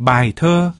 Bài thơ